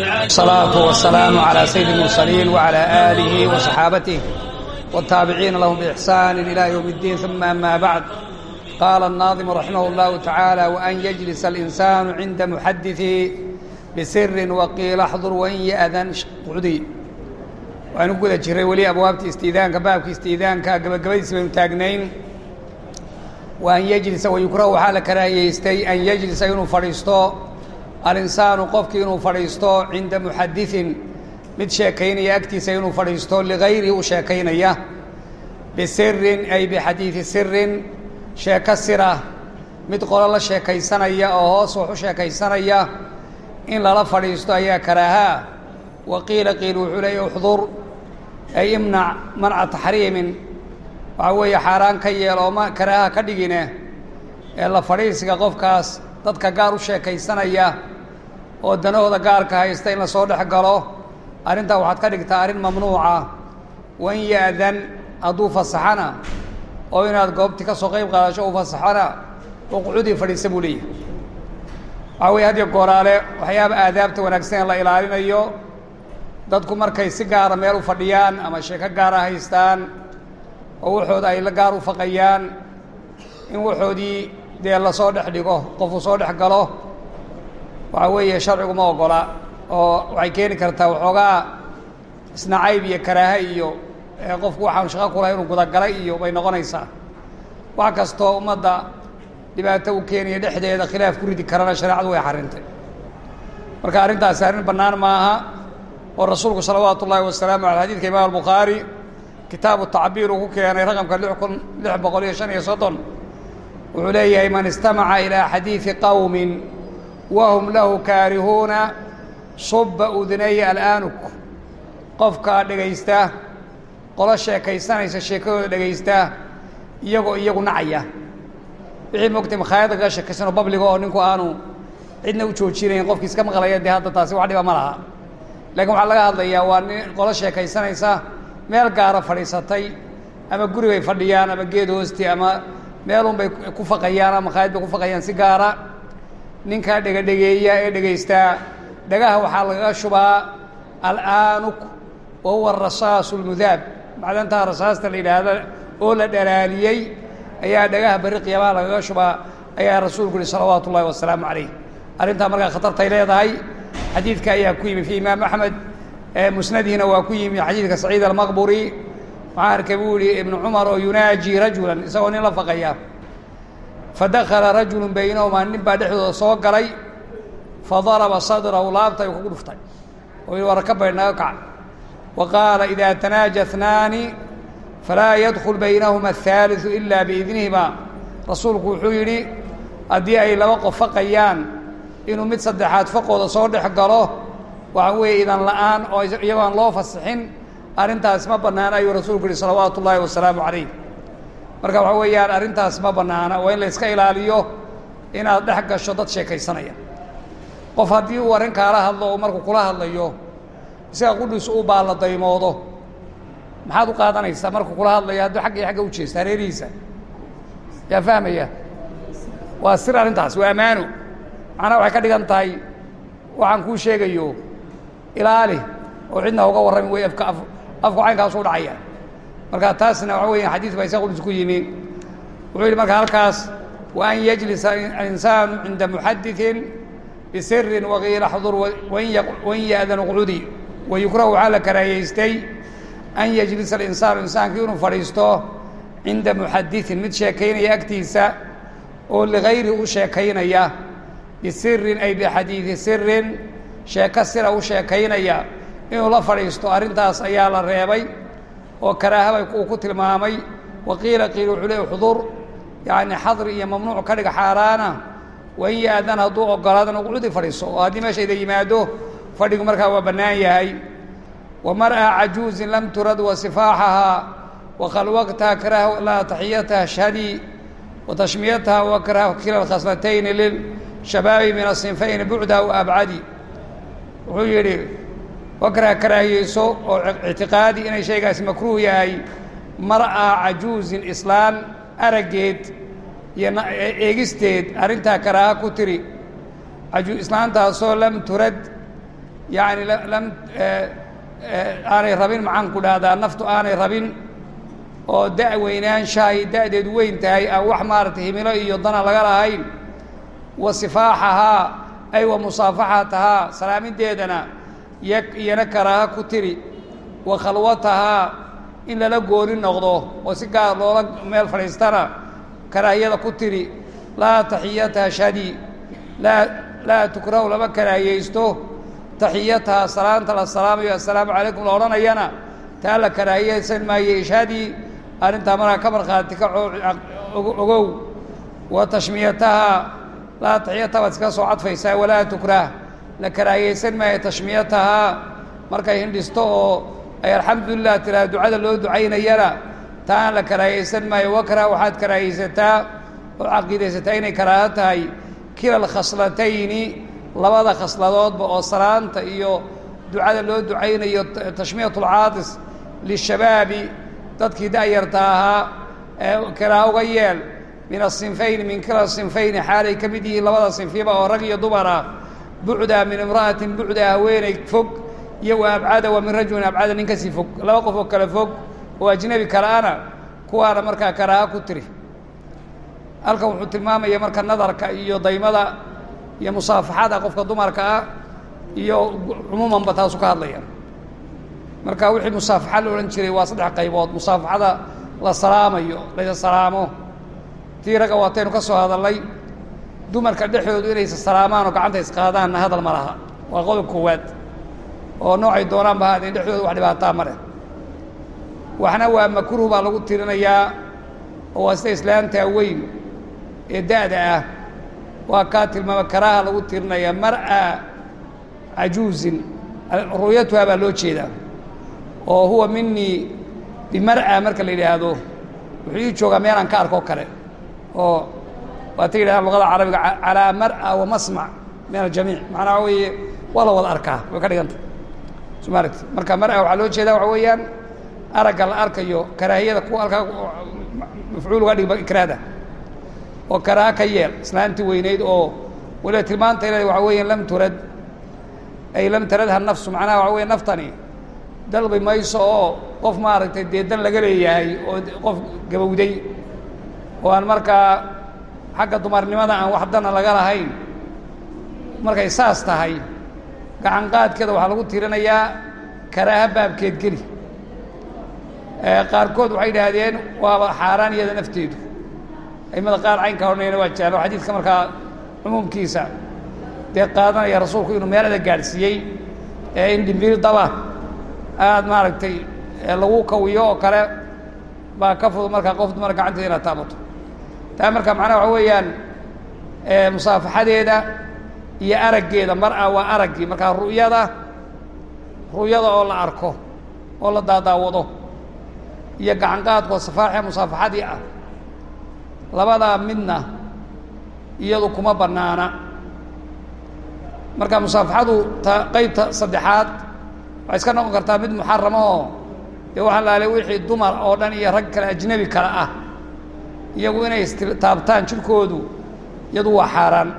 الصلاة والسلام على سيد المرسلين وعلى آله وصحابته والتابعين لهم بإحسان إلى يوم الدين ثم أما بعد قال الناظم رحمه الله تعالى وأن يجلس الإنسان عند محدثه بسر وقيل احضر وإن يأذن قعدي waxaynu ku guda jiray weli abwaabtii istiidaanka baabkii istiidaanka gabagabadiisi baynu taagnayn wa an yejlisa wayukrahu waxaa la karaahiyeystay an yejlisa inuu fadhiisto alinsaanu qofkii inuu fadhiisto cinda muxadiثin mid sheekaynaya agtiisa inuu fadhiisto ligayrihi u sheekaynaya. Bisirin ay bixadiidi sirin sheeko sira. Mid qolo la sheekaysanaya oo hoos wax u sheekaysanaya. In lala fadhiisto ayaa karaahaa wa qiila qiil wuxuu leeya uxdur ay imnac manca taxriimin. Waxaa weeye xaaraan ka yeel oo ma karaaha ka dhigine ee la fadhiisiga qofkaas dadka gaar u sheekaysanaya oo danahooda gaarka haysta in la soo dhex galo arrintaa waxaad ka dhigtaa arrin mamnuuca. Wain ya-dan hadduu fasaxana oo inaad goobtii ka soo qayb qaadasho u fasaxana uqcudii fadhiisa buu leeyahay. Waxaa weye hadiyo gooraale waxyaaba aadaabta wanaagsan la ilaalinayo dadku markay si gaara meel u fadhiyaan ama sheeko gaara haystaan oo waxooda ay la gaar u faqayaan in waxoodii dee la soo dhex dhigo qofuu soo dhex galo waxaa weeye sharcigu ma ogola oo waxay keeni kartaa waxoogaa isnacayb iyo karaahe iyo qofku waxaanu shaqo kulahay inuu gudagalay iyo bay noqonaysaa. Wax kastoo ummadda dhibaato u keenaya dhexdeeda khilaaf ku ridi karana shareecadu way xarintay. Marka arrintaasi arrin bannaan maaha oo rasuulku salawaatu ullaahi wasalaamu aley xadidka imaam albukhaari kitaabu tacbiir uu ku keenay raqamka lix kun lix boqol iyo shan iyo soddon wuxuu leeyahay man istamaca ilaa xadiidi qowmin wahum lahu kaarihuuna suba udunaya alaanuk qofkaa dhegaysta qolo sheekaysanaysa sheekadooda dhegaysta iyagoo iyagu nacaya wixii mogtay makhaayadda kaga sheekaysanoo babliga oo ninku aanu cidna u joojinayn qofkii iska maqlaya dee hadda taasi wax dhiba ma laha laakiin waxaa laga hadlayaa waa nin qolo sheekaysanaysa meel gaara fadhiisatay ama guri bay fadhiyaan ama geed hoosti ama meelun bay ku faqayaan ama makhaayad bay ku faqayaan si gaara ninkaa dhegadhegeeya ee dhegaystaa dhagaha waxaa lagaga shubaa alaanuk wa huwa arasaasu lmudaab macdantaa rasaasta la yidhaahda oo la dhalaaliyey ayaa dhagaha berri qiyaamaha lagaga shubaa ayaa rasuulku yihi salawaatu ullahi wasalaamu calayh. Arrintaa markaa khatartay leedahay xadiidka ayaa ku yimi fi imaam axmed musnadihina waa ku yimi xadiidka saciid almaqburi. Waxaa arkay buu yihi ibnu cumar oo yunaaji rajulan isagoo nin la faqaya fadakala rajulu baynahumaa nin baa dhexdooda soo galay fadaraba sadrahu laabta ay kugu dhuftay oo i warka bay naga kaca wa qaala idaa tanaaja ithnaani falaa yadkul baynahuma athaaliثu ilaa biidnihima rasuulku wuxuu yidhi haddii ay laba qof faqayaan inuu mid saddexaad faqooda soo dhex galo waxaa weeye idan la'aan oo aan loo fasixin arrintaas ma bannaan ayuu rasuulku yihi salawaatu ullaahi wasalaamu calayh marka waxaa weeyaan arrintaas ma bannaana waa in la iska ilaaliyo inaad dhex gasho dad sheekaysanaya. Qof haddii uu arrin kaala hadlo oo markuu kula hadlayo isaga qudhiisu u baalla daymoodo. Maxaad u qaadanaysaa markuu kula hadlayo hadduu xagga iyo xagga u jeesta hareerihiisa? Yaa fahmaya? Waa sir arrintaas waa ammaano macnaha waxay ka dhigan tahay waxaan kuu sheegayo ilaali oo cidna uga warrami wey afka af afku caynkaasu dhacaya marka taasna waxa weya xadiid baa isaga qudis ku yimi. Wuxuu yidhi marka halkaas wa an yajlisa alinsaanu cinda muxadiثin bisirin waqiila xdur wain ya-dan uqcudi wayukrahu waxaa la karaahiyeystay an yajlisa alinsaanu insaankii inuu fadhiisto cinda muxadiثin mid sheekaynaya agtiisa oo ligayri u sheekaynaya bisirin ay bixadiidi sirin sheeko sira u sheekaynaya inuu la fadhiisto arrintaas ayaa la reebay oo karaahaba uu ku tilmaamay. Wa qiila qiil wuxuu le xudur yacni xadri iyo mamnuuc ka dhiga xaaraana wain ya-dan hadduu ogolaadan uqcudi fadhiiso oo haddii meeshayda yimaado fadhigu markaa waa bannaan yahay. Wa mar'a cajuuzin lam turad wa sifaaxahaa wa khalwaqtaha karaha laha taxiyataha shhadi wa tashmiyataha wa karaha kila khaslatayni lilshabaabi min asinfayni bucda wa abcadi wuxuu yidhi wakraha karaahiyeyso oo ictiqaadi inay shaygaasi makruuh yahay mar'a cajuuzin islaan araggeed iyo eegisteed arrintaa karaaha ku tiri. Islaantaasoo lam turad yacni lam aanay rabin maxaan ku dhahdaa naftu aanay rabin oo da' weynaanshahay da'deedu weyn tahay aan wax maaragtay himilo iyo dana laga lahayn wa sifaaxahaa ay wa musaafaxatahaa salaamideedana y iyana karaaha ku tiri wa khalwatahaa in lala gooni noqdo oo si gaar loola meel fadhiistana karaahiyada ku tiri laa taxiyataha shadi laa laa tukrahu lama karaahiyeysto taxiyataha salaanta la salaamayo assalaamu calaykum la odhanayana taa la karaahiyeysan maayo ishadii arrintaa markaa ka markhaati ka ogow wa tashmiyataha laa taxiyataha baad iska soo cadfaysaa walaa tukrah la karaahiyeysan maayo tashmiyatahaa markay hindhisto oo ay alxamdulilah tiraa ducada loo ducaynayana taaan la karaahiyeysan maayo. Wakrah waxaad karaahiyeysataa oo caqiidaysataa inay karaaho tahay kila alkhaslatayni labada khasladoodba oo salaanta iyo ducada loo ducaynayo tashmiyat alcaadis lishabaabi dadkii da'yarta ahaa ee karaaho uga yeel min asinfayni min kila sinfayni xaalay ka mid yihiin labada sinfiba oo rag iyo dumar ah bucdaa min imra'atin bucdaa haweeney fog iyo wa abcada wa min rajulin abcada nin ka sii fog. Laba qof oo kale fog oo ajnebi kaleana kuwaana markaa karaaho ku tiri. Halkan wuxuu tilmaamaya marka nadarka iyo daymada iyo musaafaxada qofka dumarka ah iyo cumuumanba taasu ka hadlaya. Marka wixii musaafaxa la odhan jiray waa saddex qaybood. Musaafaxada la salaamayo laysa salaamo. Tii ragga waataynu ka soo hadalnay dumarka dhexdoodu inaysa salaamaan oo gacanta isqaadaanna hadal ma laha. Waa qodob koowaad oo noocay doonaanba haadeen dhexdooda wax dhibaataa ma waxna waa makruh baa lagu tirinayaa oo waa sida islaamtaa weyn ee da'da ah. Waa kaa tilmaama karaaha lagu tirinayaa mar'a cajuuzin. Ru'yatuha baa loo jeedaa oo huwa minii bimar'a marka la yidhaahdo. Wuxuu ii joogaa meelaan ka arko kale oo waata yidhahdaan luqada carabiga calaa mar'a wa masmac min aljamiic. Macnaa waxa weeye waa la wada arkaa way ka dhiganta. Soo ma aragti marka mar'a waxaa loo jeedaa waxa weeyaan aragga la arkayo karaahiyada kuwa alkaa mafcuul uga dhigba ikraada oo karaaha ka yeel islaantii weynayd oo waliba tilmaanta ilaahay waxa weeyaan lam turad ay lam taradha nafsu. Macnaha waxa weya naftani dalbi mayso oo qof maaragtay dee dan laga leeyahay oo qof gabowday. Oo aan markaa xagga dumarnimada aan wax dana laga lahayn. Markay saas tahay gacan qaadkeeda waxaa lagu tirinayaa karaaha baabkeed geli. Qaarkood waxay idhaahdeen waaba xaaraan iyada nafteedu. Aimada qaar caynka odhanayana waa oo xadiidka markaa cumuumkiisa dee qaadanaya rasuulku inuu meelada gaadhsiiyey ee in dhimbiil daba aada maaragtay lagu kawiyo oo kale baa ka fudud markaa qof dumar gacanteeda inaad taabato taa marka macnaha waxa weeyaan musaafaxadeeda iyo araggeeda mar-a waa araggii markaa ru'yada ru'yada oo la arko oo la daadaawado iyo gacan qaadkoo safaaxee musaafaxadii ah labadaa midna iyadu kuma bannaana. Marka musaafaxadu ta qaybta saddexaad waxay iska noqon kartaa mid muxarama oo dee waxaa laale wixii dumar oo dhan iyo rag kale ajnebi kale ah iyagu inay istaabtaan jirkoodu iyadu waa xaaraan.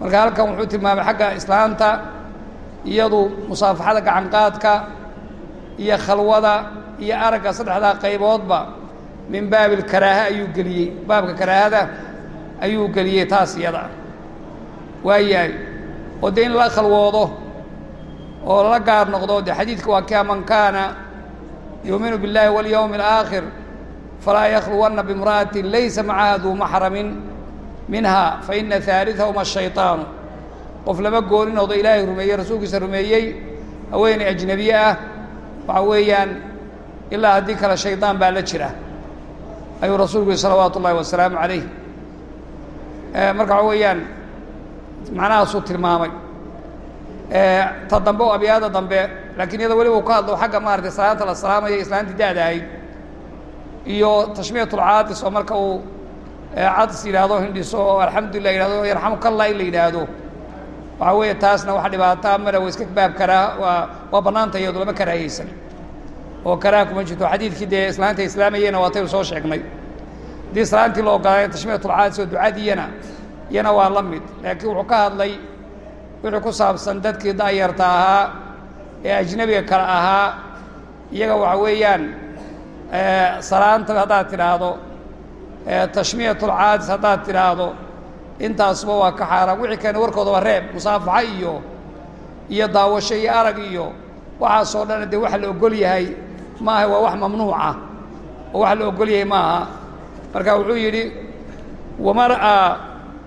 Marka halkan wuxuu tilmaamay xagga islaanta iyadu musaafaxada gacan qaadka iyo khalwada iyo aragga saddexdaa qayboodba min baabi alkaraaha ayuu geliyey. Baabka karaahada ayuu geliyey taas iyada. Waayahay oo dee in la khalwoodo oo lala gaar noqdo dee xadiidka waa kia man kaana yuuminu biاllahi walyowmi alaakhir falaa yakhluwanna bimra'atin laysa macaha duu maxramin minha faina haaliثahuma ashayطaanu qof lama gooni noqdo ilaahay rumeeyey rasuulkiisa rumeeyey haweeney ajnebiye ah waxa weeyaan ilaa haddii kale shaydaan baa la jira ayuu rasuulku yihi salawaatu ullahi wasalaamu calayh marka waxa weeyaan macnahaasuu tilmaamay ta dambe oo abyaada dambe laakiin iyada weliba uu ka hadlo xagga maaragtay salaanta la salaamaya islaantii da-da ahayd iyo tashmiyat ulcaadis oo marka uu cadis yidhaahdo hindhiso oo alxamdulilah yidhahdo yarxamukallah in la yidhaahdo. Waxaa weeye taasna wax dhibaataa male wa iska baab karaa waa waa bannaanta iyadu lama karaahaysan oo karaaha kuma jirto. Xadiidkii dee islaanta islaamayena waataynu soo sheegnay. Haddii islaantii la ogolaayo tashmiyat ulcaadis oo ducadiyana iyana waa la mid. Laakiin wuxuu ka hadlay wixii ku saabsan dadkii da'yarta ahaa ee ajnebiga kale ahaa. Iyaga waxa weeyaan salaanta haddaad tidhaahdo tashmiyatulcaadis haddaad tidhaahdo intaasuba waa ka xaaraan wixii keena warkooda waa reeb musaafaxo iyo iyo daawasho iyo arag iyo waxaasoo dhan dee wax la ogol yahay maaha waa wax mamnuuca oo wax la ogol yahay maaha. Marka wuxuu yidhi wamar'a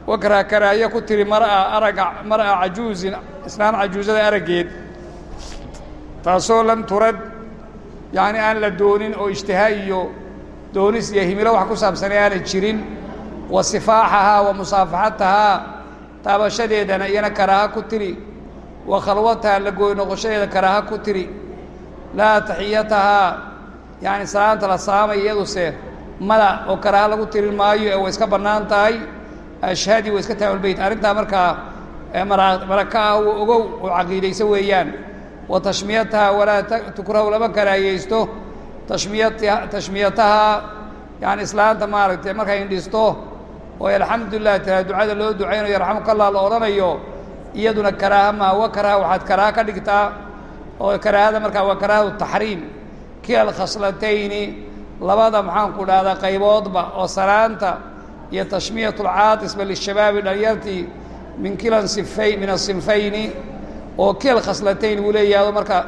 wakraa karaahiye ku tiri mar'a araga mar'a cajuuzin islaan cajuuzada araggeed taasoo lam turad yacni aan la doonin oo ijtihaa iyo doonis iyo himilo wax ku saabsanay aanay jirin wa sifaaxahaa wa musaafaxatahaa taabashadeedana iyana karaaha ku tiri wa khalwataha la gooy noqoshadeeda karaaha ku tiri laa taxiyatahaa yacni salaanta la saamay iyaduse mada oo karaaha lagu tirin maayo ee way iska bannaan tahay ashhadi way iska taamulbeyt arrintaa markaa maraka ah uu ogow oo caqiidayso weeyaan wa tashmiyataha walaa tukrahu lama karaahiyeysto tashmiyata tashmiyatahaa yani islaanta maaragtay markay indhisto oo alxamdulilah tiraa ducada loo ducaynayo yarxamuka allah la odhanayo iyaduna karaaha maa wa karaaha waxaad karaaha ka dhigtaa oo karaahada markaa waa karaahatu taxriim. Kila alkhaslatayni labada maxaanku dhahdaa qayboodba oo salaanta iyo tashmiyat lcaatisba lishabaabi dhalinyartii min kila sifay min asinfayni oo kila khaslatayn buu leeyahay. Marka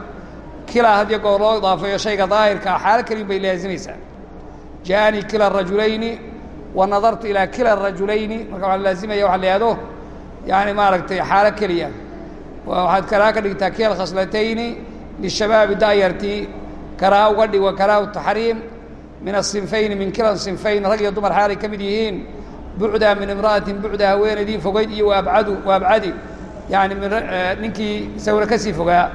kilaa hadiyo goor loo idaafeeyo shayga daahirka ah xaalo kelin bay laazimaysaa ja'anii kila rajulayni wa nadartu ilaa kila rajulayni. Marka waxaa laazimaya waxa la yihahdo yani maaragtay xaalo keliya. Waxaad karaaha ka dhigtaa kila khaslatayni lishabaabi da'yartii karaaha uga dhig wa taxriim min asinfayni min kila sinfayn rag iyo dumar xaalay ka mid yihiin. Bucdaa min imra'atin bucda haweenaydii fogayd iyo waabcadu waabcadi yani ninkii isaguna ka sii fogaa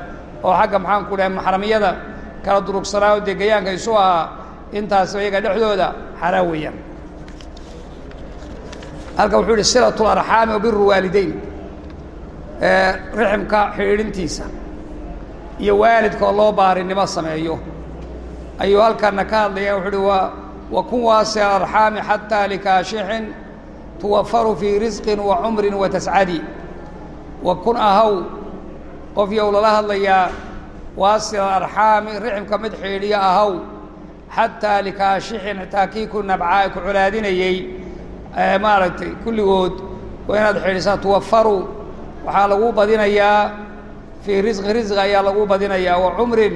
oo xagga maxaan ku dhahay maxramiyada kala durugsanaa oo dee gayaanka isu ahaa intaas iyaga dhexdooda xaraan weeyaan halka wuxuu yihi silatu larxaami wabiru waalideyn riximka xidhiidhintiisa iyo waalidka oo loo baarinimo sameeyo ayuu halkana ka hadlaya wuxuu uhi wa wa kun waasic arxaami xataa likaashixin tuwafaru fii risqin wa cumrin wa tascadi wa kun ahaw qof yow lala hadlayaa waasila arxaami riximka mid xidhiidhiya ahaw xataa likaashixin xitaa kii ku nabcaa ku colaadinayey maaragtay kulligood waa inaad xidhisaa tuwafaru waxaa lagu badinayaa fii risqi risqi ayaa lagu badinayaa wa cumrin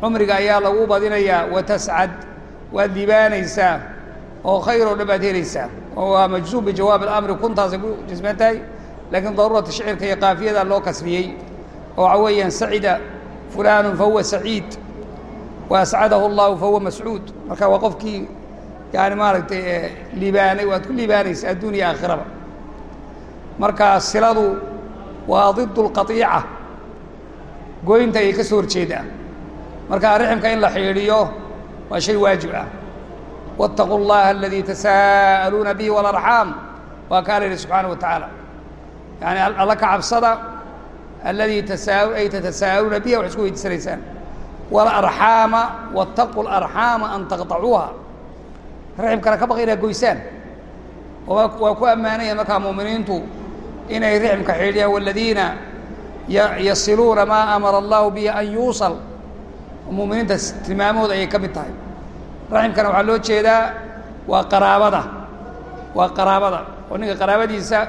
cumriga ayaa lagu badinayaa wa tascad waad liibaanaysaa oo khayr oo dhan baad helaysaa oo waa majzuub bijawaab alamri kuntaasay ku jisman tahay laakiin daruurata shicirka iyo qaafiyada loo kasriyey oo waxa weeyaan sacida fulaanu fahuwa saciid wa ascadahu allahu fahuwa mascuud. Marka waa qofkii yani maaragtay liibaanay waad ku liibaanaysa adduun iyo aakhiraba. Marka siladu waa didu lqaiica goynta ayay ka soo horjeedaa marka riximka in la xidhiidhiyo waa shay waajib ah. Waاtaquu اllaha aladii tasaa'aluuna bihi walarxaam waa kaa la yidhi subxaana wa tacaala yani alla ka cabsada aladii tasaa ay tatasaa'aluuna biha wax isku weydiisanaysaan walarxaama waاtaquu اlarxaama an taqطacuuha riximkana ka baqa inaad goysaan waa waa ku ammaanaya markaa muuminiintu inay riximka xidhiidhiyaan waladiina yasiluuna maa amara allahu bihi an yuusal muuminiinta tilmaamahooda ayay ka mid tahay raximkana waxaa loo jeedaa waa qaraabada waa qaraabada oo ninka qaraabadiisa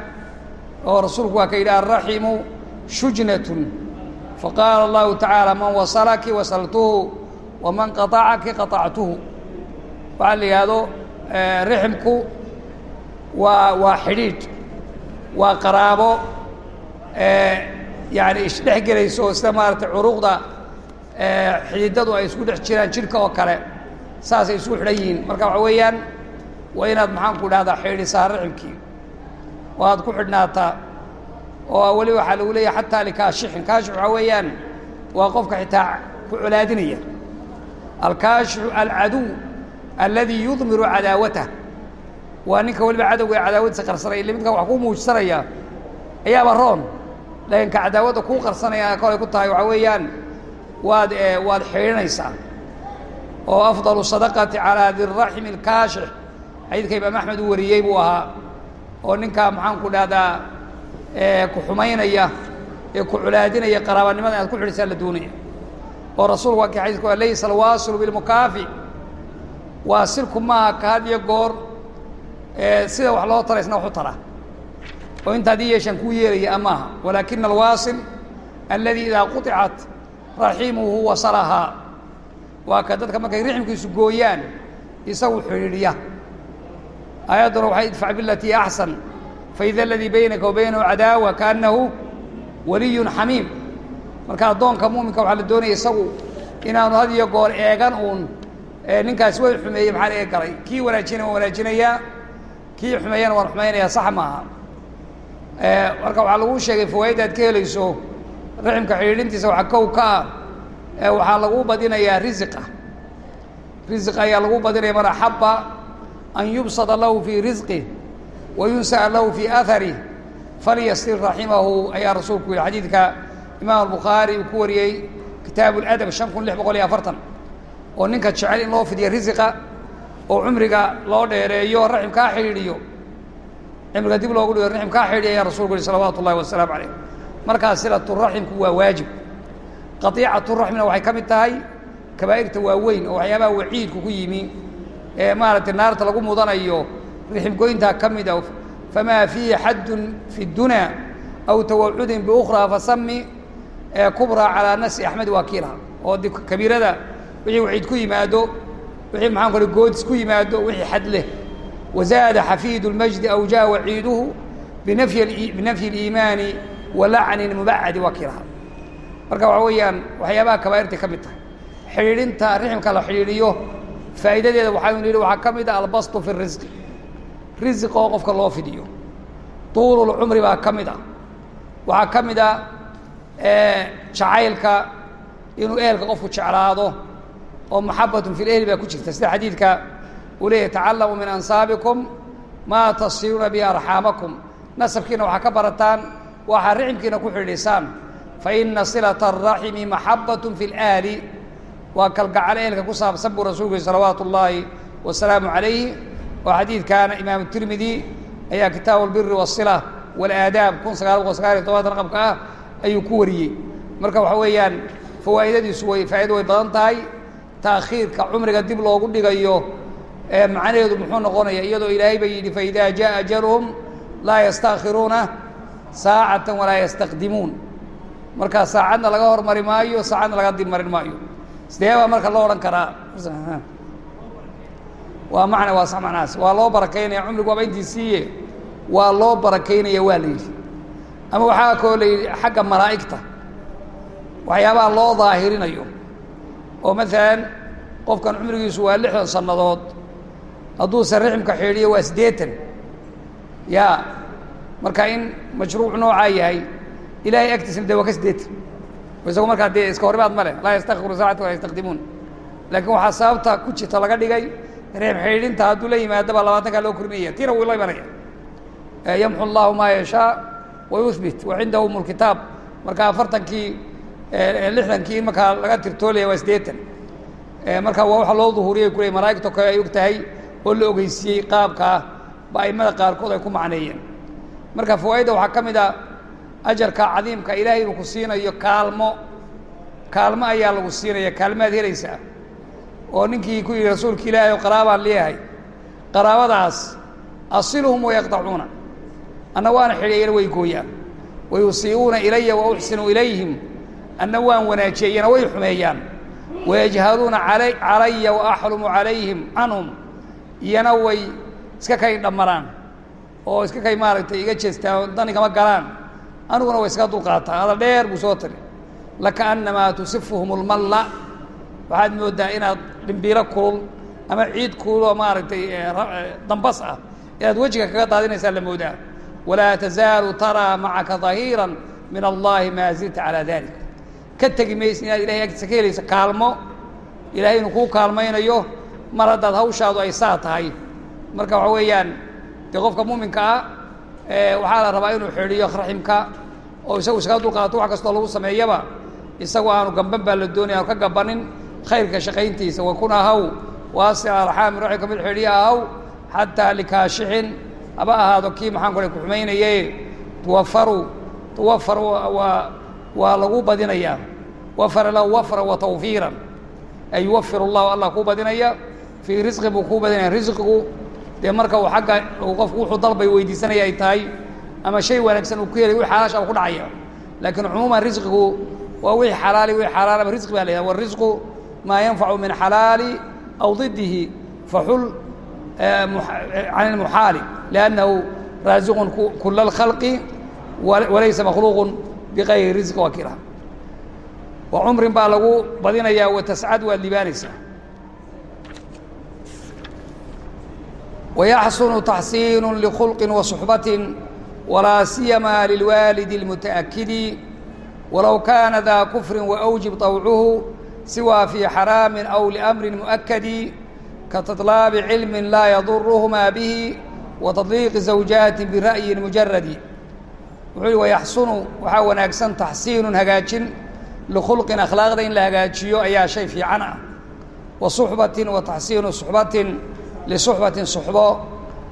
oo rasuulku waa ka yidhi alraximu shujnatun. Faqaala allahu tacaala man wasalaki wasaltuhu waman qaطacaki qaطactuhu waxaa la yidhaahdo riximku waa waa xidhiidh waa qaraabo yani isdhex gelayso sida maaragtay curuqda xididadu ay isku dhex jiraan jidhka oo kale saasay isugu xidhan yihiin. Marka waxa weeyaan waa inaad maxaanku dhahdaa xidhisaa riximkii oo aad ku xidhnaataa. Oo weli waxaa lagu leeyahay xataa likaashixin kaashix waxaa weeyaan waa qofka xitaa ku colaadinaya. Alkaashixu alcaduw alladii yudmiru cadaawatah waa ninka weliba cadowga ee cadaawadiisa qarsanaya ille midka wax ku muujsanaya ayaaba roon. Laakiin cadaawadda kuu qarsanaya kolay ku tahay waxaa weeyaan waad waad xidhinaysaa oo afdalu sadaqati calaa diraximi alkaashix. Xadiidka imaam axmed uu wariyey buu ahaa oo ninkaa maxaanku dhahdaa ku xumaynaya ee ku culaadinaya qaraabanimada inaad ku xidhisaa la doonaya. Oo rasuulku waa kii xadiisku laysa alwaasilu bilmukaafi. Waasilku maaha ka had iyo goor sida wax loo tara isna wax u tara oo inta haddii yeeshaan kuu yeelaya amaaha walaakina alwaasil aladi idaa quطicat raximuhu wasalahaa. Waa ka dadka markay rixmkiisu gooyaan isagu xidhiidhiya aayadduna waxay idfac bilatii axsan faida aladii baynaka wa baynahu cadaawa kaannahu waliyun xamiim marka addoonka muuminka waxaa la doonaya isagu inaanu had iyo goor eegan uun ninkaasi way xumeeyey maxaan eeg galay kii wanaajinaya waan wanaajinayaa kii xumeeyana waan xumaynayaa sax maaha marka waxaa laguu sheegay fawaaidda aad ka helayso raximka xidhiidhintiisa waxaa kow ka ah waxaa lagu badinayaa risiqa risiq ayaa lagu badinaya man axaba an yubsada lahu fii risqih wa yunsa'a lahu fii aharih falyastir raximahu ayaa rasuulku yihi xadiidka imaam albukhaari uu ku wariyey kitaabu ladab shan kun lix boqol iyo afartan oo ninka jecel in loo fidiyo risiqa oo cumriga loo dheereeyo raxim kaa xidhiidhiyo cimriga dib loogu dhigo raxim kaa xidhiiyo ayaa rasulku yihi salawaatu ullahi wasalaamu calayh markaa silaturaximku waa waajib qadiicaturaxmina waxay ka mid tahay kabaa'irta waaweyn oo waxyaabaha waciidku ku yimi ee maaragtay naarta lagu mudanayo riximgoyntaa ka mid a famaa fiihi xaddun fi dunaa aw tawacudin biukhraa fasami kubraa calaa nasi axmed waakiilha oo di kabiirada wixii waciid ku yimaado wixii maxaan ku goodis ku yimaado wixii xad leh. Wazaada xafiidu lmajdi aw jaa waciiduhu binafyi اliimaani walacnin mubacadi waakiilha marka waxa weeyaan waxyaabaha kabaa'irtay ka mid tahay xidhiidhinta riximka la xidhiidhiyo faa'iidadeeda waxaynu nidhi waxaa ka mid ah albastu fi risqi risiq oo qofka loo fidiyo. Tuululcumri baa ka mid ah. Waxaa ka mid ah jacaylka inuu ehelka qofku jeclaado oo maxabatun fi lehli baa ku jirta. Sida xadiidka uu leeyahy tacalamuu min ansaabikum maa tasiluuna bihi arxaamakum. Nasabkiina waxaa ka barataan waxaa riximkiina ku xidhiidhisaan faina silata araximi maxabatun fi laali waa kalgacalo ehelka ku saabsan buu rasulku yihi salawaatu ullaahi wasalaamu calayhi. Oo xadiidkaana imaamu tirmidi ayaa kitaabu albiri wasila walaadaab kun sagaal boqol sagaal iyo tobantan raqamka ah ayuu ku wariyey. Marka waxa weeyaan fawaa'idadiisu way faa'ido way badan tahay. Taakhiirka cumriga dib loogu dhigayo macnaheedu muxuu noqonaya iyadoo ilaahay ba yidhi faidaa jaa ajaluhum laa yastaakhiruuna saacatan walaa yastaqdimuun. Markaa saacadna laga hormari maayo saacadna laga dib maayo sidee baa marka loo odhan karaa? Waa macna waa sax macnahaas. Waa loo barakaynaya cumrigu waaba intii siiye. Waa loo barakaynaya waa la yidhi. Ama waxaa kaloo la yidhi xagga malaa'igta. Waxyaabaha loo daahirinayo. Oo maalan qofkan cumrigiisu waa lixdan sannadood hadduuse riximka xidhiyo waa siddeetan. Ya marka in mashruuc noocaa yahay ilahay agtiisna de waa ka siddeetan isago markaa dee iska horimaad ma laa yastakiru saacata walaa yastaqdimuun. Laakiin waxaa sababta ku jirta laga dhigay reeb xidhiidhinta hadduu la yimaado baa labaatankaa loo korinaya tiina wuu la yamxu allahu maa yashaa wa wa cindahu um marka afartankii lixdankii in markaa laga tirtoolaya waa siddeetan. Marka waa waxa loo duhuriyay kuley malaa'igto kale ay og tahay oo la ogeysiiyey qaabkaa ba aimada qaarkood ay ku macneeyeen. Marka fawaa'idda waxaa ka mid a ajarka cadiimka ilaahay inuu ku siinayo kaalmo. Kaalmo ayaa lagu siinaya kaalmaad helaysaa. Oo ninkii ku yidhi rasuulka ilaahay oo qaraabaan leeyahay qaraabadaas asiluhum wayaqdacuuna anna waana xidhieyana way gooyaan. Wa yusii'uuna ilaya wa uxsinu ilayhim. Anna waan wanaajiyeyana way xumeeyaan. Wayajhaluuna ala calaya wa axlumu calayhim canhum. Iyana way iska kay dhammaraan. Oo iska kay maaragtay iga jeestaan dani kama galaan aniguna way iskaga dulqaataa hadal dheer buu soo tiri. Lakaannamaa tusifuhum lmalla waxaad mooddaa inaad dhimbiiro kulul ama ciid kulul oo maaragtay dambas ah inaad wejiga kaga daadinaysaa la moodaa. Walaa tazaalu taraa macaka dahiiran min allahi maa zilta calaa dalik ka tegi maysa inaad ilahay agtiisa ka helayso kaalmo. Ilahay inuu kuu kaalmaynayo mar haddaad hawshaadu ay saa tahay. Marka waxa weeyaan dee qofka muuminka ah waxaa la rabaa inuu xidhiyo raximka oo isagu iskaga dulqaato wax kastoo lagu sameeyaba. Isagu aanu gamban baa la doonaya ka gabanin khayrka shaqayntiisa. Wakun ahaw waasic arxaami raximka mid xidhiya ahaw xataa likaashixin haba ahaado kii maxaan ku ku xumaynaye tuwafaru wafar waa lagu badinayaa wafara lahu wafra wa tawfiiran. Ay yuwafir allahu allah kuu badinaya. Fii risqi buu kuu badinaya. Risqigu dee marka uu agga qofku wuxuu dalbay weydiisanaya ay tahay ama shay wanaagsan uu ku helay wixi xalaasha ku dhacaya. Laakiin cumuuman risqigu waa wixii xalaali wixii xalaal risqi baa la warisqu maa yanfacu min xalaali aw didihi faxul can ilmuxaali liannahu raasiqun kula alkhalqi walaysa makhluuqun bikayri risqi waa wa cumrin baa lagu badinayaa wa waad libaanaysaa ويحسن تحسين لخلق وصحبة ولا سيما للوالد المتأكد ولو كان ذا كفر وأوجب طوعه سوى في حرام أو لأمر مؤكد كتطلاب علم لا يضرهما به وتضليق زوجات برأي مجرد ويحسن وحا wanaagsan تحسين hagaajin لخلق أخلاaqda in la hagaajiyo ayaa شhay fiican ah وصحبة وتحسين صحبة lisuxbatin suxbo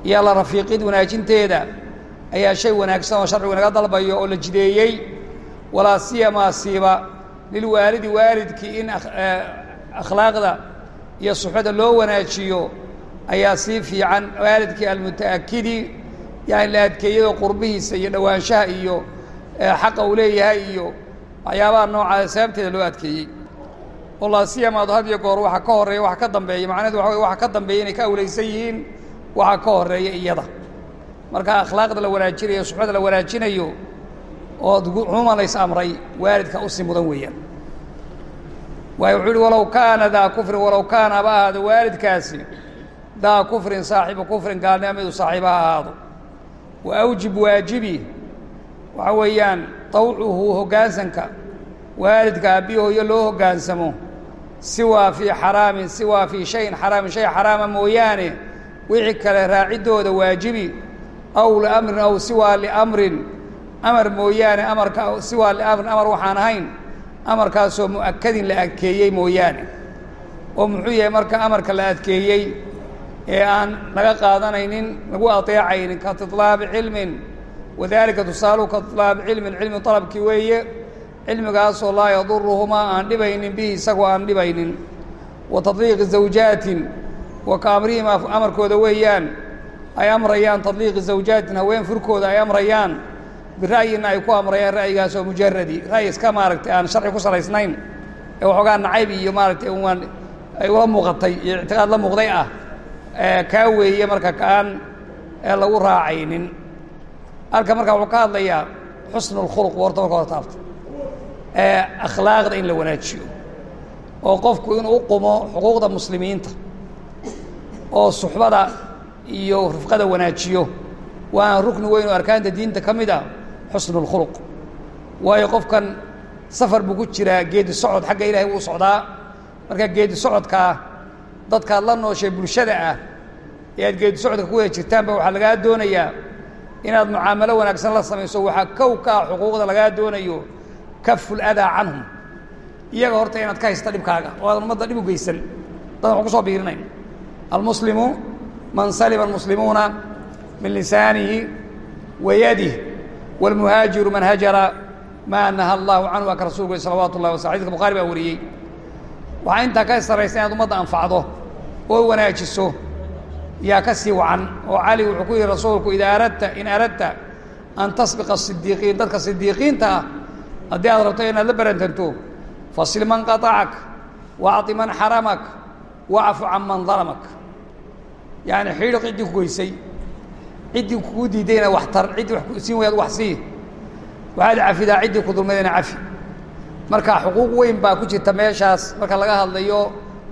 iyo la rafiiqid wanaajinteeda ayaa shay wanaagsan oo sharcigu inaga dalbayo oo la jideeyey walaa siyamaa siiba lilwaalidi waalidkii in akhlaaqda iyo suxbada loo wanaajiyo ayaa sii fiican waalidkii almutaakidi yani la adkeeyado qurbihiisa iyo dhowaanshaha iyo xaqa uu leeyahay iyo waxyaabaha noocaas sababteeda loo adkeeyey walaa siyamaadu had iyo goor waxa ka horreeya waxa ka dambeeya. Macnahedu waxa wey waxa ka dambeeya inay ka awlaysan yihiin waxa ka horreeya iyada. Marka akhlaaqda la wanaajinayo suxbada la wanaajinayo oo cumuuman lays amray waalidka u sii mudan weeyaan. Waayo wuxuu uhi walow kaana daa kufrin walow kaana haba ahaado waalidkaasi daa kufrin saaxibu kufrin gaalnimo midu saaxiiba ha ahaado. Wa awjib waajibi waxa weeyaan tawcuhu hoggaansanka waalidka aabbihi hooyo loo hoggaansamo siwaa fii xaraamin siwaa fii shayin xaraamin shay xaraama mooyaane wixii kale raacidooda waajibi aw liamrin aw siwaa liamrin amar mooyaane amarka siwaa liamrin amar waxaan ahayn amarkaasoo mu'akadin la adkeeyey mooyaane. Oo muxuu yahay marka amarka la adkeeyey ee aan laga qaadanaynin lagu adeecaynin ka tilaabi cilmin wadaalika tusaaluhu ka tilaabi cilmin cilmi dalabkii weeye cilmigaasoo laa yaduruhumaa aan dhibaynin bihi isagoo aan dhibaynin. Wa tadliiqi zawjaatin wa ka amrihim amarkooda weeyaan ay amrayaan tadliiqi zawjaatin haween furkooda ay amrayaan bira'yina ay ku amrayaan ra'yigaasoo mujaradi ra'yi iska maaragtay aan sharci ku salaysnayn ee waxoogaa nacayb iyo maaragtay ay ula muuqatay iyo ictiqaad la muuqday ah kaa weeye marka kaan lagu raacaynin. Halka marka wuxuu ka hadlayaa xusnu اlkhuluq horta marka hore taabta akhlaaqda in la wanaajiyo oo qofku inuu u qumo xuquuqda muslimiinta oo suxbada iyo rifqada wanaajiyo. Waana rukni weyn oo arkaanta diinta ka mid ah xusnu waayo qofkan safar buu ku jiraa geedi socod xagga ilaahay wuu socdaa. Marka geedi socodkaa dadkaad la nooshay bulshada ah ee aad geedi socodka ku wada jirtaanba waxaa lagaa doonayaa inaad mucaamalo wanaagsan la samayso. Waxaa kow ka ah xuquuqda lagaa doonayo kafu ladaa canhum. Iyaga horta inaad ka haysta dhibkaaga oo aadan ummadda dhib u geysan dad waxu ku soo biirinayn. Almuslimu man salima almuslimuuna min lisaanihi wa yadih wاlmuhaajiru man hajara maa naha allahu canhu waa ka rasulku ui salawatu llahi wasla xadidka bukhari baa wariyey. Waxaa intaa ka saraysa inaad ummadda anfacdo oo wanaajiso yaa ka sii oo cali wuxuu ku yihi rasuulku aradta in aradta an tasbiqa asidiiqiin dadka sidiiqiinta ah haddii aad rabto inaad la barantanto fasil man qaطacak waacطi man xaramak wacfu can man dalamak. Yaani xidhiq ciddii ku goysay ciddii kugu diidayna wax tar ciddii wax siin wayaad wax sii. Waxaad cafidaa ciddii ku dulmadayna cafi. Marka xuquuq weyn baa ku jirta meeshaas marka laga hadlayo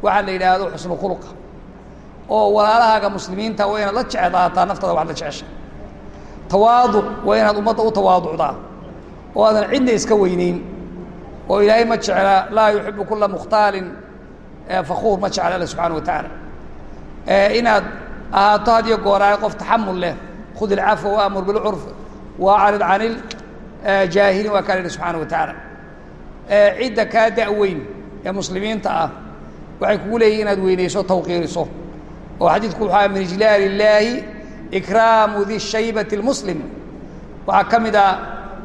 waxaa la yidhaahdo xusnu khuluqa. Oo walaalahaaga muslimiinta waa inaad la jeclaataa naftada waxad la jecesha. Tawaaduc waa inaad ummadda u tawaaducdaa oo aadan cidna iska weyneyn oo ilaahay ma jecla laa yuxibu kula mukhtaalin fakuur ma jecla alla subxana wa tacaala inaad ahaato had iyo gooraay qof taxamul leh khud waamur bilcurf waacrid can iljaahiliin waa kaa la yihi subxaana wa tacaala cidda kaa da-weyn ee muslimiinta ah waxay kugu leeyihiin inaad weyneyso tawqiiriso. Oo xadiidku waxaa min ijlaal illaahi ikraamu di shaybati اlmuslim waxaa ka mid ah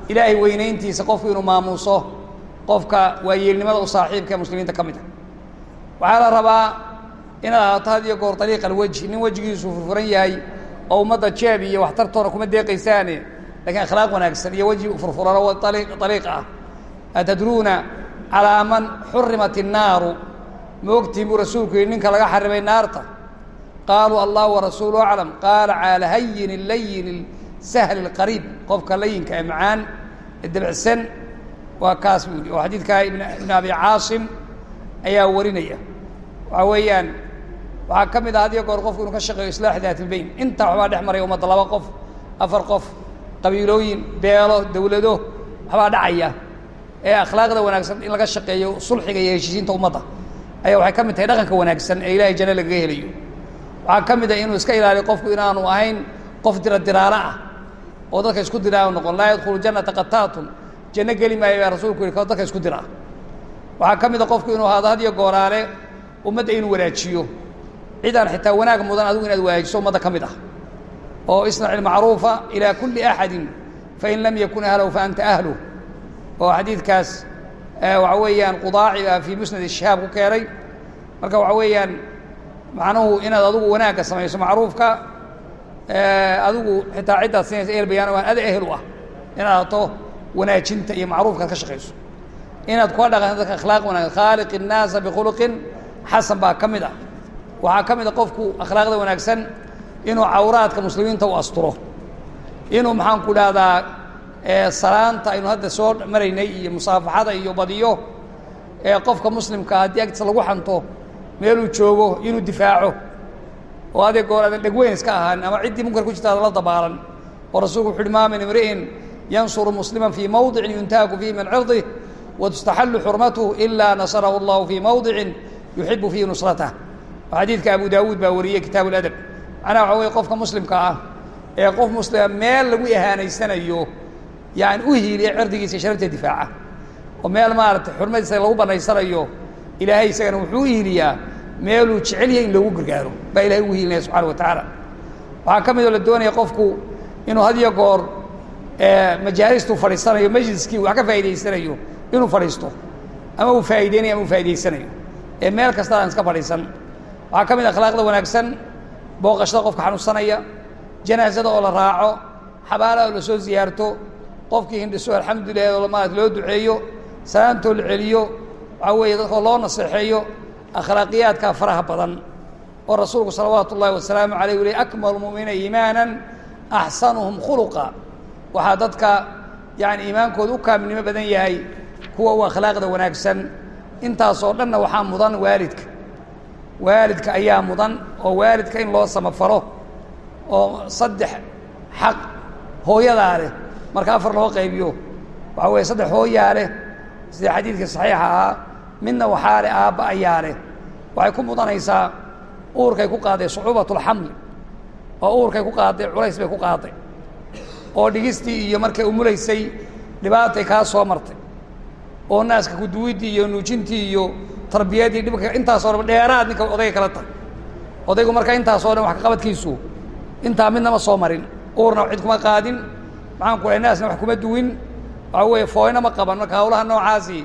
ilaahay weynayntiisa qofku inuu maamuuso qofka waa yeelnimada u saaxiibka muslimiinta ka mid a waxaa la rabaa inaad ahaato had iyo goor dariiq alwejhi nin wejigiisu furfuran yahay oo ummadda jeeb iyo waxtartoona kuma deeqaysaane lakiin akhlaaq wanaagsan iyo weji furfurano ariiq ah. Atadruuna calaa man xurimat innaaru ma ogtihin buu rasuulku yihi ninka laga xarimay naarta. Qaaluu allahu warasuulu aclam qaala caala hayini layin sahli اqariib qofka layinka ee macaan ee debicsan waa kaas buu yihi oo xadiidkaa ibn abi caasim ayaa warinaya. Waxaa weeyaan waxaa ka mid ah had iyo goor qofku inuu ka shaqeeyo islaax daat ilbeyn intaa waxbaa dhex maraya ummadda laba qof afar qof qabiilooyin beelo dawlado waxbaa dhacaya. Ee akhlaaqda wanaagsan in laga shaqeeyo sulxiga iyo heshiisiinta ummadda. Ayaa waxay ka mid tahay dhaqanka wanaagsan ee ilahay janno lagaga helayo. Waxaa ka mid ah inuu iska ilaaliyo qofku inaanu ahayn qof dira diraaro ah oo dadka isku diraa noqon laa yadkhulu jannata qataatun janno geli maayo baa rasuulku yihi dadka isku diraa waxaa ka mid a qofku inuu ahaado iyo gooraale ummadda inuu wanaajiyo cidaan xitaa wanaag mudan adigu inaad wanaajiso ummadda ka mid ah. Oo isnac ilmacruufa ilaa kulli axadin fain lam yakun ahlahu fa anta ahluh. Oo xadiidkaas waxa weeyaan qudaaciga fii musnad ishaab ku keenay marka waxa weeyaan macnuhu inaad adigu wanaagga samayso macruufka adigu xitaa ciddaad sinaysa ehel waan ada ehel u ah inaad ato wanaajinta iyo macruufkaad ka shaqayso inaad kula dhaqanto dadka akhlaaq wanaagsan. Khaaliq الnaasa bikhuluqin xasan baa ka mid ah. Waxaa ka mid a qofku akhlaaqda wanaagsan inuu cawraadka muslimiinta u asturo. Inuu maxaan ku dhahdaa salaanta aynu hadda soo maraynay iyo musaafaxada iyo badiyo ee qofka muslimkaa haddii agtiisa lagu xanto meeluu joogo inuu difaaco oo adeeg goor adan dhegweyn iska ahaan ama ciddii munkar ku jirta adala dabaalan oo rasuulku wuxu uhi maa imri'in yansuru muslima fii mawdicin yuntaaku fiihi min cirdih watustaxallu xurmatuh ilaa nasarahu allahu fii mawdicin yuxibu fiihi nusratah xadiidka abu daawuud baa wariyey kitaabu ladab macnaha waxa weye qofka muslimka ah ee qof muslima meel lagu ihaanaysanayo yani u hiiliya cirdigiisa sharafta difaaca oo meel maaragtay xurmadiisa lagu banaysanayo ilaahay isagana wuxuu u hiiliyaa meeluu jecel yahay in loogu gargaaro baa ilahay ugu hiilinaya subxana wa tacaala. Waxaa ka mid oo la doonaya qofku inuu had iyo goor majaalistuu fadhiisanayo majliskii wax ka faa'idaysanayo inuu fadhiisto ama uu faa'iideynayo ama uu faa'idaysanayo ee meel kasta aan iska fadhiisan. Waxaa ka mid a akhlaaqda wanaagsan booqashada qofka xanuunsanaya janaasada oo la raaco xabaalaha oo la soo ziyaarto qofkii hindhiso alxamdulilah oo maarata loo duceeyo salaantoo la celiyo waxaa weeye dadkoo loo naseexeeyo akhlaaqiyaadka faraha badan oo rasuulku salawaatu ullahi wasalaamu alayh u ley akmalu muminiina iimaanan axsanuhum khuluqa. Waxaa dadka yani iimaankooda u kaamilnimo badan yahay kuwa u akhlaaqda wanaagsan. Intaasoo dhanna waxaa mudan waalidka. Waalidka ayaa mudan oo waalidka in loo samafalo oo saddex xaq hooyadaa leh. Marka afar loo qaybiyo waxaa weeye saddex hooyaa leh. Sida xadiidka saxiixa ahaa midna waxaa leh aabba ayaa leh waxay ku mudanaysaa uurkay ku qaaday sucuubat lxamli oo uurkay ku qaaday culays bay ku qaaday oo dhigistii iyo markay umulaysay dhibaatay kaa soo martay. Oo naaska kuduwiddii iyo nuujintii iyo tarbiyadii dhibka intaasoo dhan dheeraad ninka odayga kala tahay odaygu marka intaasoo dhan wax kaqabadkiisu intaa midnama soo marin. Uurna cid kuma qaadin. Maxaan ku lahay naasna wax kuma duwin. Waxaa weeye fooyna ma qaban. Marka hawlaha noocaasi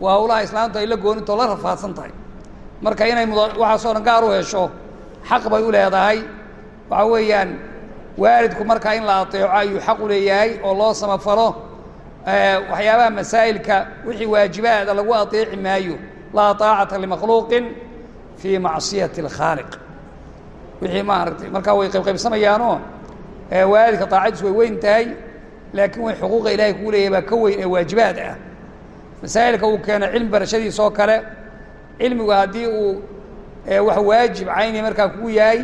waa hawlaha islaamtu ay la goonintoo la rafaadsan tahay. Marka inay muda waxaasoo dhan gaar u hesho xaq bay u leedahay. Waxaa weeyaan waalidku markaa in la ateeco ayuu xaq u leeyahay oo loo samafalo waxyaabaha masaa'ilka wixii waajibaada lagu ateeci maayo laa طaacata limakhluuqin fii macsiyati اlkhaaliq wixii maaragtay markaa way qaybqaybsamayaanoo waalidka taacadiisu way weyn tahay laakiin way xuquuqa ilahay kugu leeyahay baa ka weyn ee waajibaad ah masaa'ilka uu keeno cilmi barashadiisa oo kale cilmigu haddii uu wax waajib cayni markaa kugu yahay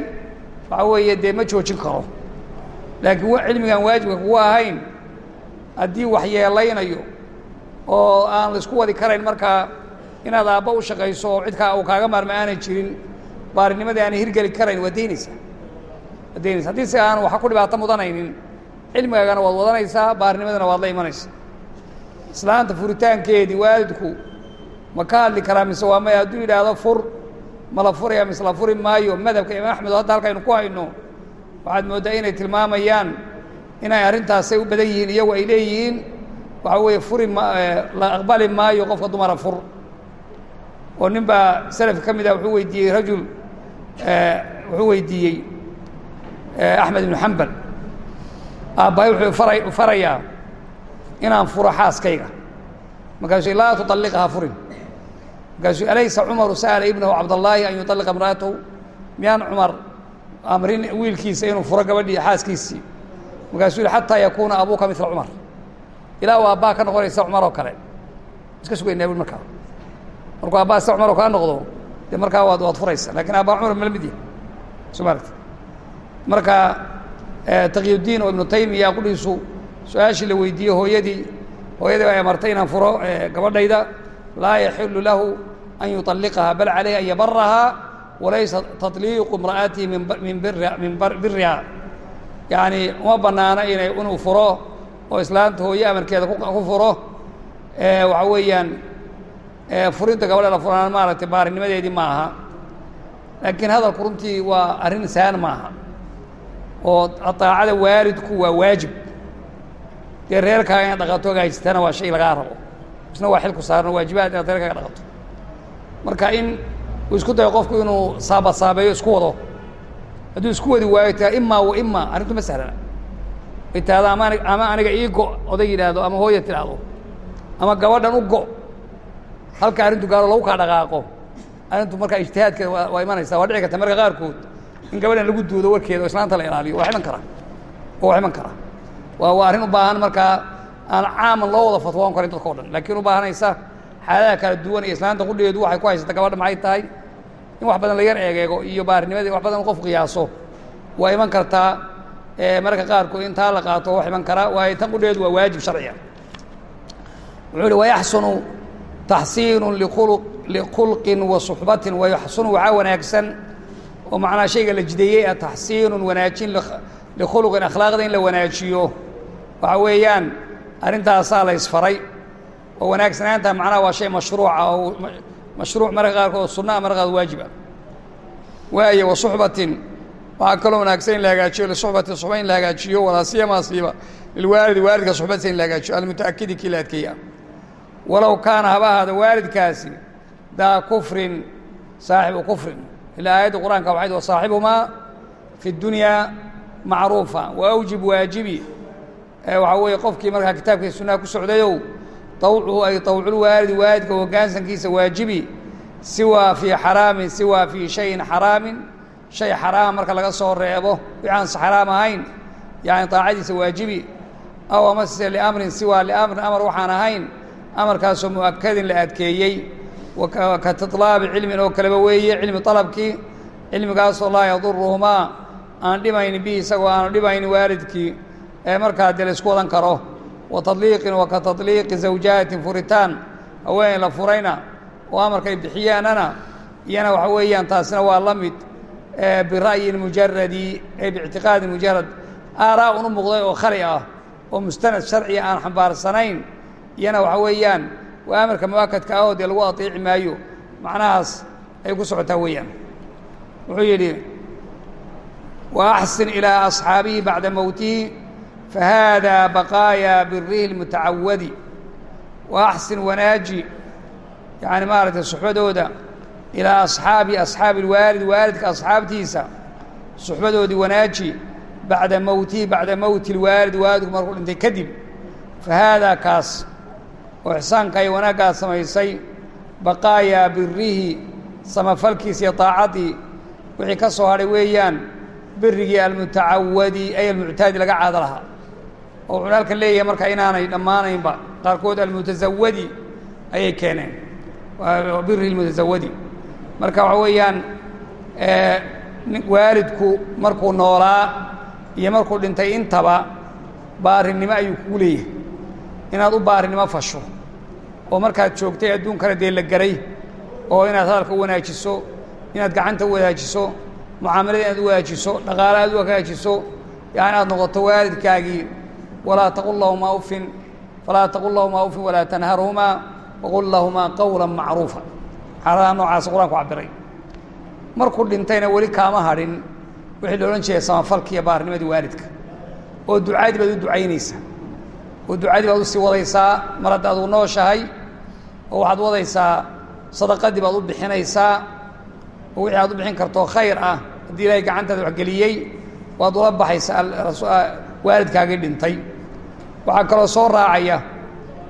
waxaa weeye dee ma joojin karo. Laakiin cilmigaan waajibka kugu ahayn haddii wax yeelaynayo oo aan la isku wadi karayn markaa inaad aabba u shaqayso oo cidkaa uu kaaga maarma aanay jirin baarinimadii aanay hirgeli karayn waa daynaysaa waad daynaysa. Haddii si aan waxa ku dhibaato mudanaynin cilmigaagana waad wadanaysaa baarinimadana waad la imanaysaa islaanta furitaankeedii waalidku ma ka hadli karaa mise waa maya hadduu yidhaahdo fur ma la furaya mise la furi maayo? Madhabka imaam axmed oo hadda halkaynu ku hayno waxaad mooddaa inay tilmaamayaan inay arrintaasay u badan yihiin iyagu ay leeyihiin. Waxaa weeye furi ma la aqbali maayo qofka dumara fur. Oo nin baa selafka ka mid ah wuxuu weydiiyey rajul wuxuu weydiiyey axmed ibnu xambal aabbahay wuxuu fara farayaa inaan furo xaaskayga. Markaasuu laa tuطalliqha furin. Markaasuu alaysa cumaru sa'ala ibnahu cabdallaahi an yuطalliqa imra'atahu miyaan cumar amrin wiilkiisa inuu furo gabadhii xaaskiisii. Markaasuu yihi xataa yakuuna abuuka mila cumar. Ilaa uu abbaa ka noqonaysa cumar oo kale. Iska sugaynaa markaa. Markuu abbaa sida cumar oo kala noqdo dee markaa waad waad furaysa. Lakin abbaa cumar ma la mid yahi soo maaragta marka taqyudiin oo ibnu taymiya qudhiisu su-aashii la weydiiyey hooyadii hooyadii baa amartay inaan furo gabadhayda laa yaxilu lahu an yuطalliqaha bal calayhi an yabarahaa walaysa taطliiqu imra'atihi min min biriha yacni uma banaano inay inuu furo oo islaanta hooye amarkeeda ku furo waxa weeyaan furinta gabadha la furaan maaragtay baarinimadeedii ma aha laakiin hadalku runtii waa arrin saan maaha oo aطaacada waalidku waa waajib dee reerkaaga inaad dhaqato hagaajisatana waa shay lagaa rabo. Isna waa xil ku saaran waajibaad inaad reerkaaga dhaqato. Marka in uu isku dayo qofku inuu saabasaabeeyo isku wado. Hadduu isku wadi waayo taa imaa wa imaa arrintu ma sahlana tahdo ama ama aniga ii go oday yidhaahdo ama hooya tidhaahdo ama gabadhan u go halka arrintu gaaro lagu kaa dhaqaaqo. Arrintu markaa ijtihaadkeeda waa imanaysaa. Waa dhici karta marka qaarkood in gabadhan lagu duudo warkeeda oo islaanta la ilaaliyo. Waa iman karaa. Waa iman karaa waa waa arrin u baahan markaa aan caaman loo wada fatwoon karin dadka o dhan. Laakiin u baahanaysa xaaladaha kala duwan iyo islaanta qudheedu waxay ku haysata gabadha maxay tahay? In wax badan la yar eegeego iyo baarinimadii wax badan qof qiyaaso. Waa iman kartaa mararka qaarkood in taa la qaato wax iman karaa waayo tan qudheedu waa waajib sharciga wuxuu uhi wayaxsunu taxsiinu likhulqin wa suxbatin wayaxsunu waxaa wanaagsan oo macnaa shayga la jideeyey ah taxsiinun wanaajin likhuluqin akhlaaqda in la wanaajiyo. Waxa weeyaan arrintaasaa la isfaray. Oo wanaagsanaanta macnaha waa shay mashruuca oo mashruuc mararka qaarkood sunna a mararka qaarkood waajiba. Waayo wa suxbatin waxaa kaloo wanaagsan in la hagaajiyo lisuxbatin suxba in la hagaajiyo walaa siyama lilwaalidi waalidka suxbadiisa in la hagaajiyo almutaakidi kii la adkeeya. Walow kaana haba ahaada waalidkaasi daa kufrin saaxibu kufrin. Ilaa aayadda qur'aanka waxayd wasaaxibumaa fi اdunyaa macruufa wa awjib waajibi. Waxaa weeye qofkii markaa kitaabkii sunnaha ku socdayow awcuhu ay awculwaalidi waalidka hoggaansankiisa waajibi. Siwaa fii xaraamin siwaa fii shayin xaraamin. Shay xaraama marka laga soo reebo wixaan xaraam ahayn yani daacadiisa waajibi. Aw amase liamrin siwaa liamrin amar waxaan ahayn amarkaasoo mu'akadin la adkeeyey. Ka tilaabi cilmin oo kaleba weeye cilmi alabkii cilmigaasoo laa yaduruhumaa aan dhimaynin bihi isagoo aanu dhimaynin waalidkii ee markaa dee la isku wadan karo. Wa tadliiqin wa ka tadliiqi zawjaatin furitaan. Haweeney la furayna oo amarkay bixiyaanana iyana waxa weeyaan taasina waa la mid bira'yin mujaradi ee biictiqaadin mujarad aaraa unu muuqday oo khali ah oo mustanad sharciga aan xambaarsanayn iyana waxa weeyaan waa amarka mu'akadka ah oo dee lagu aطiici maayo. Macnahaas ay ku socotaa weeyaan. Wuxuu yidhi وأxsin إilىa أصxaabihi baعda mowtihi fahada baqaaya birihi الmutacawadi وأxsin wanaaji yani maaragtay suxbadooda ilىa أصxaabi أصxaabi اlwaalid waalidka asxaabtiisa suxbadoodii wanaaji baعda mowtihi baعda mowti اlwaalid waalidku markuu dhintay kadib fahaadaa kaas oo ixsaanka ay wanaaggaas samaysay baqaaya birihi samafalkiisa iyo طaacaddii wixii ka soo hadhay weeyaan birigii almutacawadi ay almuctaadi laga caado lahaa. Oo wuxuu halkan leeyahay marka inaanay dhammaanaynba qaarkood almutasawadi ayay keeneen. Biri almutasawadi marka waxa weeyaan waalidku markuu noolaa iyo markuu dhintay intaba baarinimo ayuu kugu leeyahay. Inaad u baarinimo fasho oo markaad joogtay adduunkana dee la garay oo inaad hadalka wanaajiso inaad gacanta wanaajiso mucaamalada inaad u wanaajiso dhaqaale aad u hagaajiso yani aad noqoto waalidkaagii walaa taqul lahumaa ufin falaa taqul lahumaa ufin walaa tanharhumaa waqul lahumaa qawla macruufa. Xaaladaha noocaas qur'aanku cabiray markuu dhintayna weli kaama hadhin wixii la odhan jiray samafalka iyo baarnimadii waalidka. Oo ducaadii baad u ducaynaysaa. Oo ducadii baad u sii wadaysaa mar haddaad u nooshahay oo waxaad wadaysaa sadaqadii baad u bixinaysaa oo wixii aad u bixin karto khayr ah haddii ilaahay gacantaada waxgeliyey waad ula baxaysaa waalidkaagii dhintay. Waxaa kaloo soo raacaya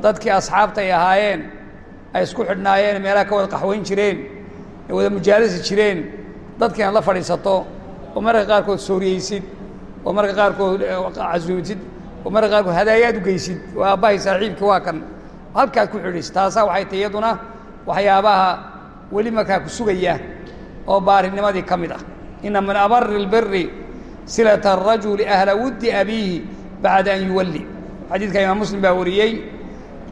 dadkii asxaabta ay ahaayeen ay isku xidhnaayeen meelaha ka wada qaxwayn jireen ay wada mujaalisi jireen dadkii inaad la fadhiisato oo mararka qaarkood sooriyeysid oo mararka qaarkood casuumtid oo mararka qaarkood hadaayaad u geysid oo aabbahay saaxiibkii waa kan. Halkaad ku xidhiis taasaa waxay tahy iyaduna waxyaabaha weli markaa ku sugaya oo baarinimadii ka mid ah ina min abari اlbiri silata الrajuli ahla wuddi abiihi bacda an yuwalli xadiidka imaam muslim baa wariyey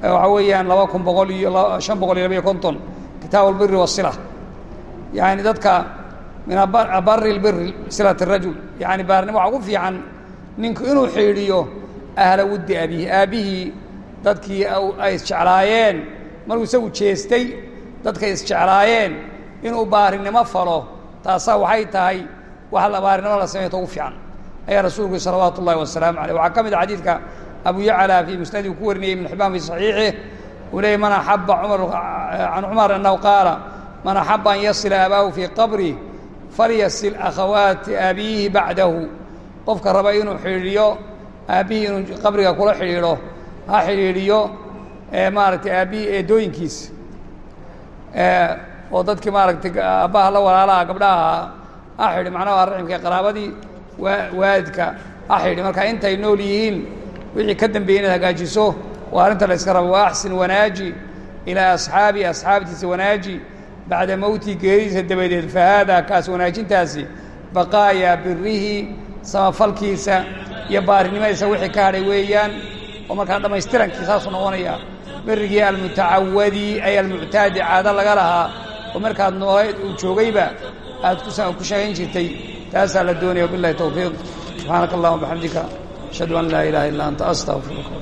waxaa weeyaan laba kun boqol iyo shan boqol iyo labayo konton kitaab اlbiri wasila yani dadka min abari اlbiri silat الrajul yani baarnimo waxa ugu fiican ninku inuu xidhiiyo ahla wuddi abiihi aabbihii dadkii ay isjeclaayeen markuu isagu jeestay dadkay isjeclaayeen inuu baarinimo falo taasaa waxay tahay wax baarinimo la sameeyo ta ugu fiican. Ayaa rasuulku salawaatu ullahi wasalaamu aleyh waxaa ka mid a xadiidka abu yacla fii musnadii ku warinayay ibn xibaan fi saxiixih uu leeyay man axaba cumar can cumar annahu qaala man axaba an yasila abaahu fii qabri falyasil akhawaati abiihi bacdahu qofka raba inuu xidhiidhiyo aabbihii inuu qabriga kula xidhiidho ha xidhiidhiyo maaragtay aabbihii eedooyinkiisa oo dadkii maaragtay aabbaha la walaalaha gabdhaha ha xidhi macnaha waa raximka qaraabadii waalidka ha xidhi marka intay nool yihiin wixii ka dambeeyey inaad hagaajiso waa arrinta la yska rabo wa axsin wanaaji ilaa asxaabi asxaabtiisa wanaaji bacda mowtii geeridiisa dabadeed fa haadaa kaas wanaajintaasi baqaaya birihi samafalkiisa iyo baarinimadiisa wixii ka hadhay weeyaan oo markaa dhammaystirankii saasuu noqonaya berigii almutacawadi ay almuctaadi caado laga lahaa oo markaad noolayd uu joogayba aad ku shaqayn jirtay taasaa la doonaya wabilahi towfiiq subxaanaka allahuma bxamdika ashhadu an laa ilaha illa anta astaqfiruka